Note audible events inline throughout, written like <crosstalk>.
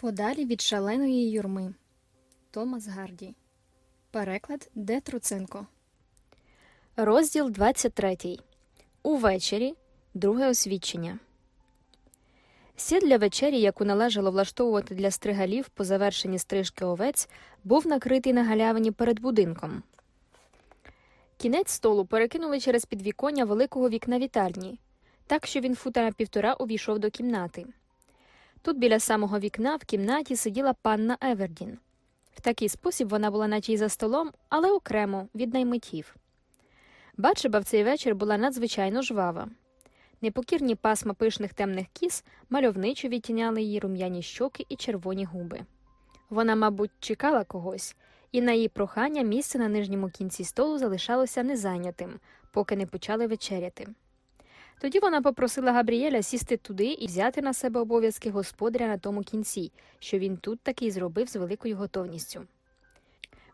Подалі від шаленої юрми. Томас Гарді. Переклад Де Труценко. Розділ 23. Увечері. Друге освідчення. Сід для вечері, яку належало влаштовувати для стригалів по завершенні стрижки овець, був накритий на галявині перед будинком. Кінець столу перекинули через підвіконня великого вікна вітальні, так що він фута на півтора увійшов до кімнати. Тут біля самого вікна в кімнаті сиділа панна Евердін. В такий спосіб вона була наче й за столом, але окремо від наймитів. Бачиба в цей вечір була надзвичайно жвава. Непокірні пасма пишних темних кіс мальовничо відтіняли її рум'яні щоки і червоні губи. Вона, мабуть, чекала когось, і на її прохання місце на нижньому кінці столу залишалося незайнятим, поки не почали вечеряти. Тоді вона попросила Габріеля сісти туди і взяти на себе обов'язки господаря на тому кінці, що він тут таки й зробив з великою готовністю.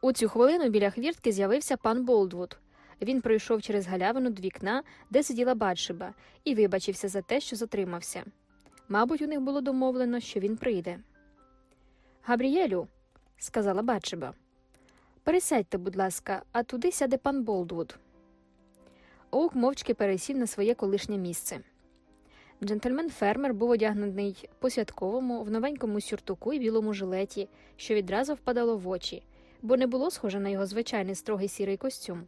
У цю хвилину біля хвіртки з'явився пан Болдвуд. Він пройшов через галявину до вікна, де сиділа Батшиба, і вибачився за те, що затримався. Мабуть, у них було домовлено, що він прийде. Габріелю, сказала Батшиба, пересядьте, будь ласка, а туди сяде пан Болдвуд. Оук мовчки пересів на своє колишнє місце. Джентльмен фермер був одягнений по святковому в новенькому сюртуку і білому жилеті, що відразу впадало в очі, бо не було схоже на його звичайний строгий сірий костюм.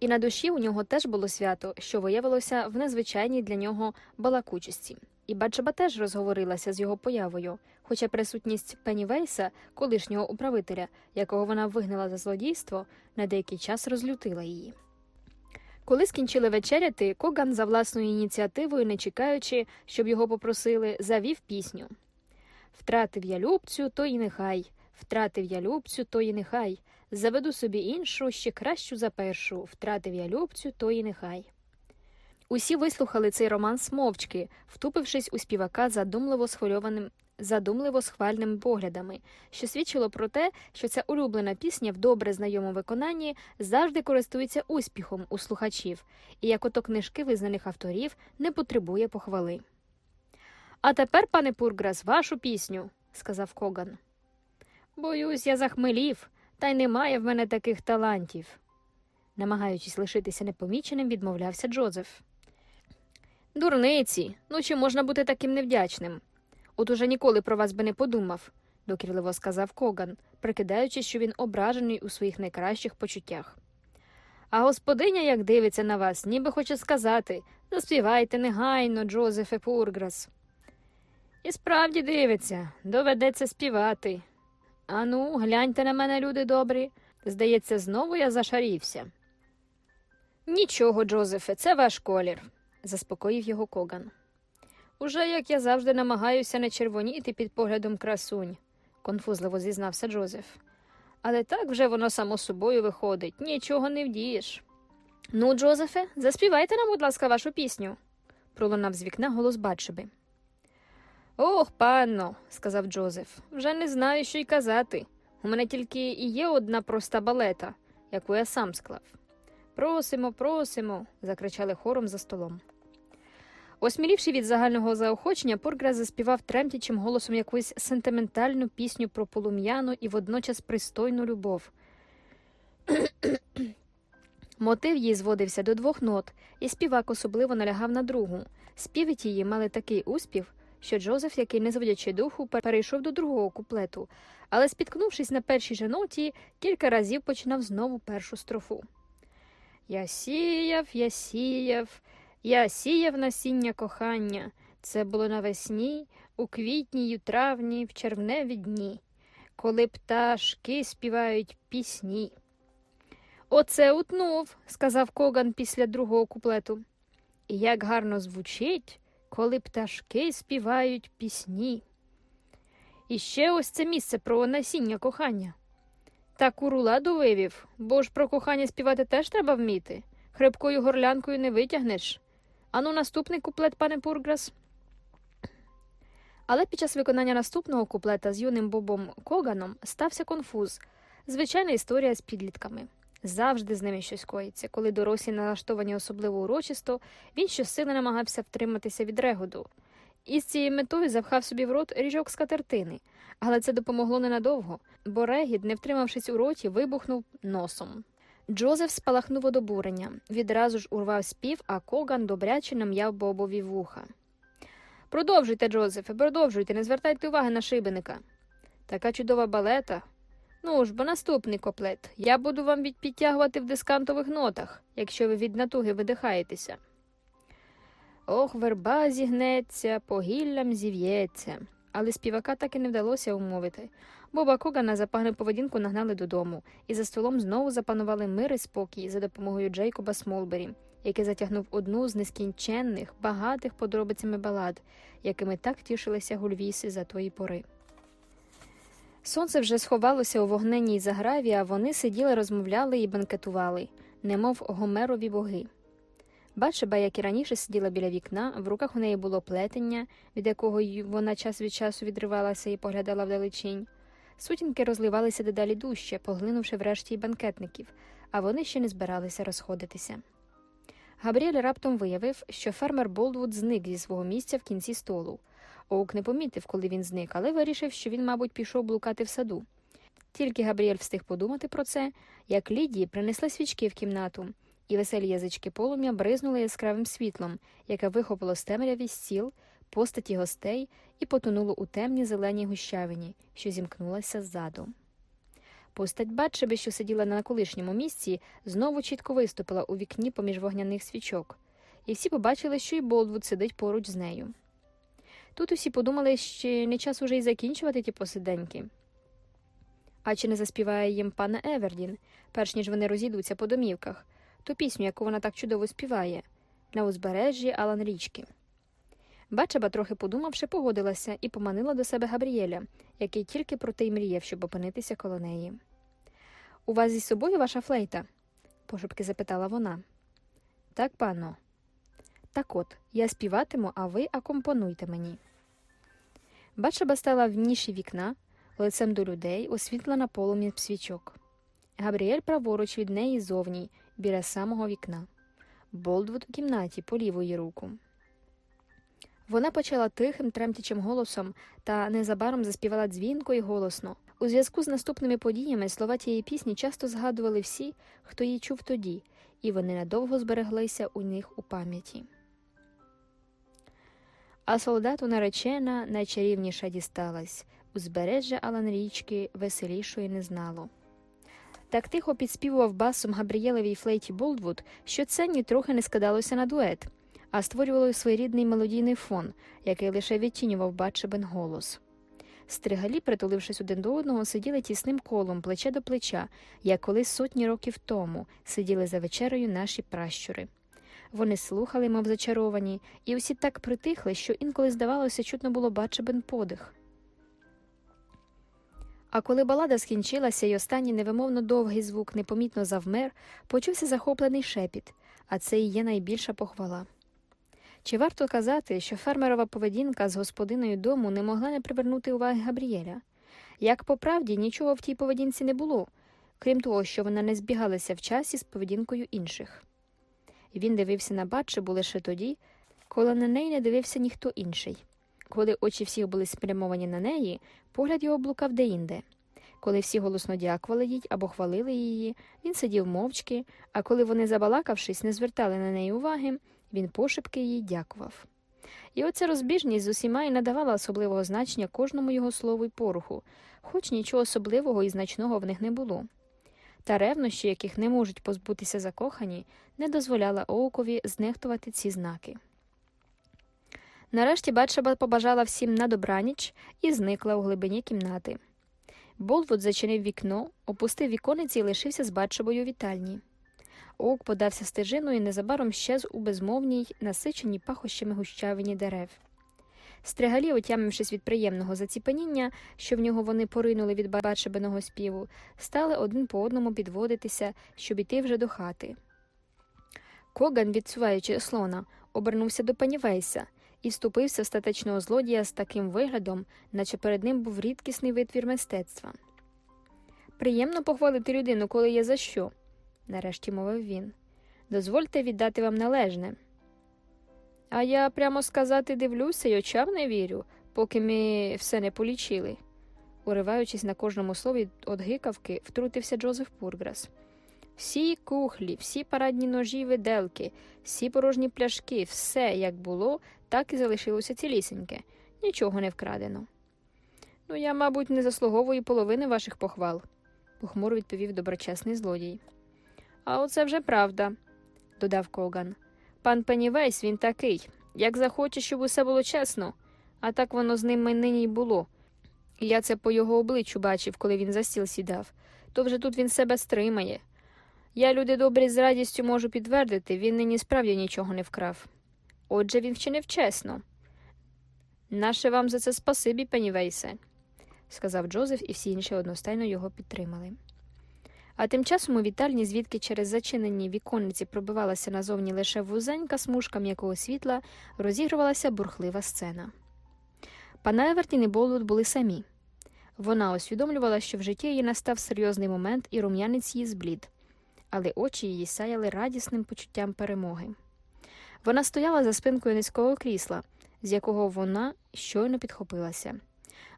І на душі у нього теж було свято, що виявилося в незвичайній для нього балакучості. І Баджаба теж розговорилася з його появою, хоча присутність Пеннівейса, колишнього управителя, якого вона вигнала за злодійство, на деякий час розлютила її. Коли скінчили вечеряти, Коган за власною ініціативою, не чекаючи, щоб його попросили, завів пісню Втратив я любцю, то й нехай, втратив я любцю, то й нехай. Заведу собі іншу, ще кращу за першу, втратив я любцю, то й нехай. Усі вислухали цей романс мовчки, втупившись у співака задумливо схвильованим задумливо схвальними поглядами, що свідчило про те, що ця улюблена пісня в добре знайомому виконанні завжди користується успіхом у слухачів, і як ото книжки визнаних авторів не потребує похвали. А тепер, пане Пурграс, вашу пісню, сказав Коган. Боюсь, я захмелів, та й немає в мене таких талантів. Намагаючись лишитися непоміченим, відмовлявся Джозеф. Дурниці, ну чи можна бути таким невдячним? От уже ніколи про вас би не подумав, докірливо сказав Коган, прикидаючи, що він ображений у своїх найкращих почуттях. А господиня, як дивиться на вас, ніби хоче сказати заспівайте негайно, Джозефе Пурграс. І справді дивиться, доведеться співати. Ану, гляньте на мене, люди добрі. Здається, знову я зашарівся. Нічого, Джозефе, це ваш колір, заспокоїв його Коган. Уже як я завжди намагаюся не червоніти під поглядом красунь, конфузливо зізнався Джозеф. Але так вже воно само собою виходить, нічого не вдієш. Ну, Джозефе, заспівайте нам, будь ласка, вашу пісню, пролунав з вікна голос Батшеби. Ох, панно, сказав Джозеф, вже не знаю, що й казати. У мене тільки і є одна проста балета, яку я сам склав. Просимо, просимо, закричали хором за столом. Осмілівши від загального заохочення, Порграс заспівав тремтячим голосом якусь сентиментальну пісню про полум'яну і водночас пристойну любов. <clears throat> Мотив її зводився до двох нот, і співак особливо налягав на другу. Співи тії мали такий успіх, що Джозеф, який, не зводячи духу, перейшов до другого куплету, але, спіткнувшись на першій же ноті, кілька разів починав знову першу строфу. Я сіяв, я сіяв. Я сіяв насіння кохання. Це було навесні, у квітні й у травні, в червневі дні, коли пташки співають пісні. Оце утнув, сказав Коган після другого куплету. І як гарно звучить, коли пташки співають пісні. І ще ось це місце про насіння кохання. Та куруладу вивів, бо ж про кохання співати теж треба вміти. Хрипкою горлянкою не витягнеш. Ану, наступний куплет, пане Пурграс. Але під час виконання наступного куплета з юним Бобом Коганом стався конфуз. Звичайна історія з підлітками. Завжди з ними щось коїться. Коли дорослі налаштовані особливо урочисто, він щосили намагався втриматися від регоду. і з цією метою запхав собі в рот ріжок скатертини, але це допомогло ненадовго, бо Регід, не втримавшись у роті, вибухнув носом. Джозеф спалахнув од обурення, відразу ж урвав спів, а Коган добряче нам'яв Бобові вуха. Продовжуйте, Джозефе, продовжуйте, не звертайте уваги на шибеника. Така чудова балета. Ну ж, бо наступний коплет. Я буду вам підтягувати в дискантових нотах, якщо ви від натуги видихаєтеся. Ох, верба зігнеться, по гіллям зів'ється. Але співака так і не вдалося умовити. Боба Когана за погану поведінку нагнали додому, і за столом знову запанували мир і спокій за допомогою Джейкоба Смолбері, який затягнув одну з нескінченних, багатих подробицями балад, якими так тішилися гульвіси за тої пори. Сонце вже сховалося у вогненній заграві, а вони сиділи, розмовляли і банкетували, немов гомерові боги. Бачиба, як і раніше, сиділа біля вікна, в руках у неї було плетення, від якого вона час від часу відривалася і поглядала вдалечінь. Сутінки розливалися дедалі дужче, поглинувши врешті й банкетників, а вони ще не збиралися розходитися. Габріель раптом виявив, що фермер Болдвуд зник зі свого місця в кінці столу. Оук не помітив, коли він зник, але вирішив, що він, мабуть, пішов блукати в саду. Тільки Габріель встиг подумати про це, як Лідії принесли свічки в кімнату, і веселі язички полум'я бризнули яскравим світлом, яке вихопило з темряві стіл, постаті гостей і потонуло у темній зеленій гущавині, що зімкнулася ззаду. Постать Батшеби, що сиділа на колишньому місці, знову чітко виступила у вікні поміж вогняних свічок, і всі побачили, що і Болдвуд сидить поруч з нею. Тут усі подумали, що не час уже й закінчувати ті посиденьки. А чи не заспіває їм пана Евердін, перш ніж вони розійдуться по домівках, ту пісню, яку вона так чудово співає, на узбережжі Алан річки. Бачаба, трохи подумавши, погодилася і поманила до себе Габріеля, який тільки про те й мріяв, щоб опинитися коло неї. У вас зі собою ваша флейта? пошепки запитала вона. Так, пано. Так от, я співатиму, а ви акомпонуйте мені. Бачаба стала в ніші вікна, лицем до людей, освітлена полум'я свічок. Габріель праворуч від неї зовні, біля самого вікна. Болдвуд у кімнаті по ліву її руку. Вона почала тихим, тремтячим голосом та незабаром заспівала дзвінко і голосно. У зв'язку з наступними подіями слова тієї пісні часто згадували всі, хто її чув тоді, і вони надовго збереглися у них у пам'яті. А солдату наречена найчарівніша дісталась, узбережжя Алан річки веселішої не знало. Так тихо підспівував басом Габрієлевій флейті Болдвуд, що це нітрохи не скидалося на дует, а створювало своєрідний мелодійний фон, який лише відтінював Батшебен голос. Стригалі, притулившись один до одного, сиділи тісним колом, плече до плеча, як колись сотні років тому сиділи за вечерею наші пращури. Вони слухали, мов зачаровані, і усі так притихли, що інколи, здавалося, чутно було Батшебен подих. А коли балада скінчилася і останній невимовно довгий звук непомітно завмер, почувся захоплений шепіт, а це і є найбільша похвала. Чи варто казати, що фермерова поведінка з господиною дому не могла не привернути уваги Габріеля? Як по правді нічого в тій поведінці не було, крім того, що вона не збігалася в часі з поведінкою інших. Він дивився на Батшебу лише тоді, коли на неї не дивився ніхто інший. Коли очі всіх були спрямовані на неї, погляд його блукав деінде. Коли всі голосно дякували їй або хвалили її, він сидів мовчки, а коли вони, забалакавшись, не звертали на неї уваги, він пошепки їй дякував. І оця розбіжність з усіма і надавала особливого значення кожному його слову й поруху, хоч нічого особливого і значного в них не було. Та ревнощі, яких не можуть позбутися закохані, не дозволяла Оукові знехтувати ці знаки. Нарешті Батшеба побажала всім на добраніч і зникла у глибині кімнати. Болвуд зачинив вікно, опустив вікониці і лишився з Батшебою у вітальні. Оук подався стежиною і незабаром щез у безмовній, насиченій пахощами гущавині дерев. Стригалі, отямившись від приємного заціпеніння, що в нього вони поринули від Батшебиного співу, стали один по одному підводитися, щоб іти вже до хати. Коган, відсуваючи слона, обернувся до пані Вейса і вступився в статечного злодія з таким виглядом, наче перед ним був рідкісний витвір мистецтва. Приємно похвалити людину, коли є за що, нарешті мовив він. Дозвольте віддати вам належне. А я прямо сказати дивлюся й очам не вірю, поки ми все не полічили. Уриваючись на кожному слові від гикавки, втрутився Джозеф Пурграс. Всі кухлі, всі парадні ножі й виделки, всі порожні пляшки, все як було, так і залишилося цілісіньке, нічого не вкрадено. Ну, я, мабуть, не заслуговую половини ваших похвал, похмуро відповів доброчесний злодій. А оце вже правда, додав Коган. Пан Пеннівейс, він такий, як захоче, щоб усе було чесно, а так воно з ним нині й було. Я це по його обличчю бачив, коли він за стіл сідав, то вже тут він себе стримає. Я, люди добрі, з радістю можу підтвердити, він нині справді нічого не вкрав. Отже, він вчинив чесно. Наше вам за це спасибі, Пеннівейсе, сказав Джозеф, і всі інші одностайно його підтримали. А тим часом у вітальні, звідки через зачинені віконниці пробивалася назовні лише вузенька смужка м'якого світла, розігрувалася бурхлива сцена. Пана Евертін і Болвуд були самі. Вона усвідомлювала, що в житті її настав серйозний момент, і рум'янець її зблід, але очі її сяяли радісним почуттям перемоги. Вона стояла за спинкою низького крісла, з якого вона щойно підхопилася.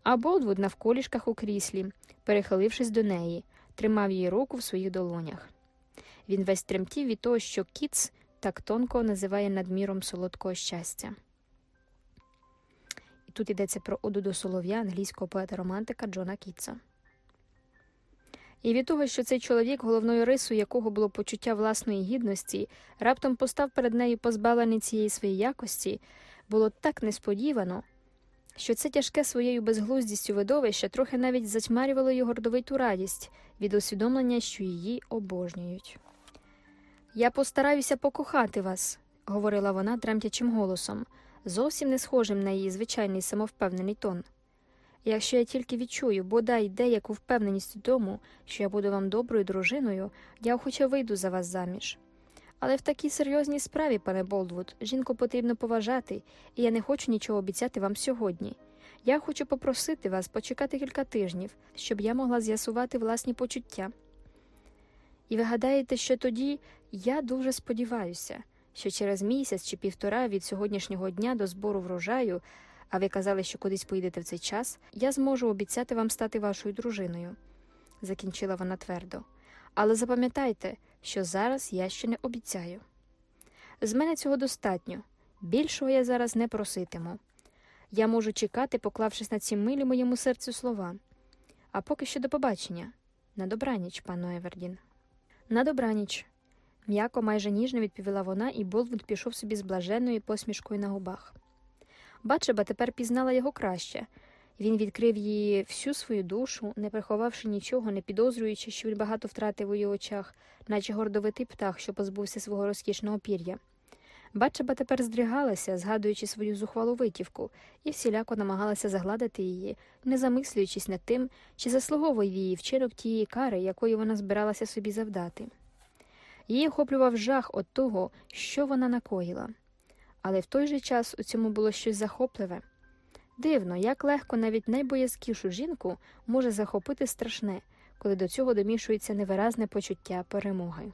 А Болдвуд навколішках у кріслі, перехилившись до неї, тримав її руку в своїх долонях. Він весь тремтів від того, що Кіц так тонко називає надміром солодкого щастя. І тут йдеться про оду до солов'я англійського поета-романтика Джона Кітса. І від того, що цей чоловік, головною рисою якого було почуття власної гідності, раптом постав перед нею позбавлений цієї своєї якості, було так несподівано, що це тяжке своєю безглуздістю видовище трохи навіть затьмарювало її гордовиту радість від усвідомлення, що її обожнюють. Я постараюся покохати вас, говорила вона тремтячим голосом, зовсім не схожим на її звичайний самовпевнений тон. Якщо я тільки відчую, бодай деяку впевненість у тому, що я буду вам доброю дружиною, я охоче вийду за вас заміж. Але в такій серйозній справі, пане Болдвуд, жінку потрібно поважати, і я не хочу нічого обіцяти вам сьогодні. Я хочу попросити вас почекати кілька тижнів, щоб я могла з'ясувати власні почуття. І ви гадаєте, що тоді я дуже сподіваюся, що через місяць чи півтора від сьогоднішнього дня до збору врожаю, а ви казали, що кудись поїдете в цей час, я зможу обіцяти вам стати вашою дружиною, закінчила вона твердо. Але запам'ятайте, що зараз я ще не обіцяю. З мене цього достатньо, більшого я зараз не проситиму. Я можу чекати, поклавшись на ці милі моєму серцю слова. А поки що до побачення. На добраніч, пану Евердін. На добраніч. М'яко, майже ніжно відповіла вона, і Болвуд пішов собі з блаженною посмішкою на губах. Бачеба тепер пізнала його краще. Він відкрив її всю свою душу, не приховавши нічого, не підозрюючи, що він багато втратив у її очах, наче гордовитий птах, що позбувся свого розкішного пір'я. Бачеба тепер здригалася, згадуючи свою зухвалу витівку, і всіляко намагалася загладити її, не замислюючись над тим, чи заслуговує її вчинок тієї кари, якої вона збиралася собі завдати. Її охоплював жах від того, що вона накоїла. Але в той же час у цьому було щось захопливе. Дивно, як легко навіть найбоязкішу жінку може захопити страшне, коли до цього домішується невиразне почуття перемоги.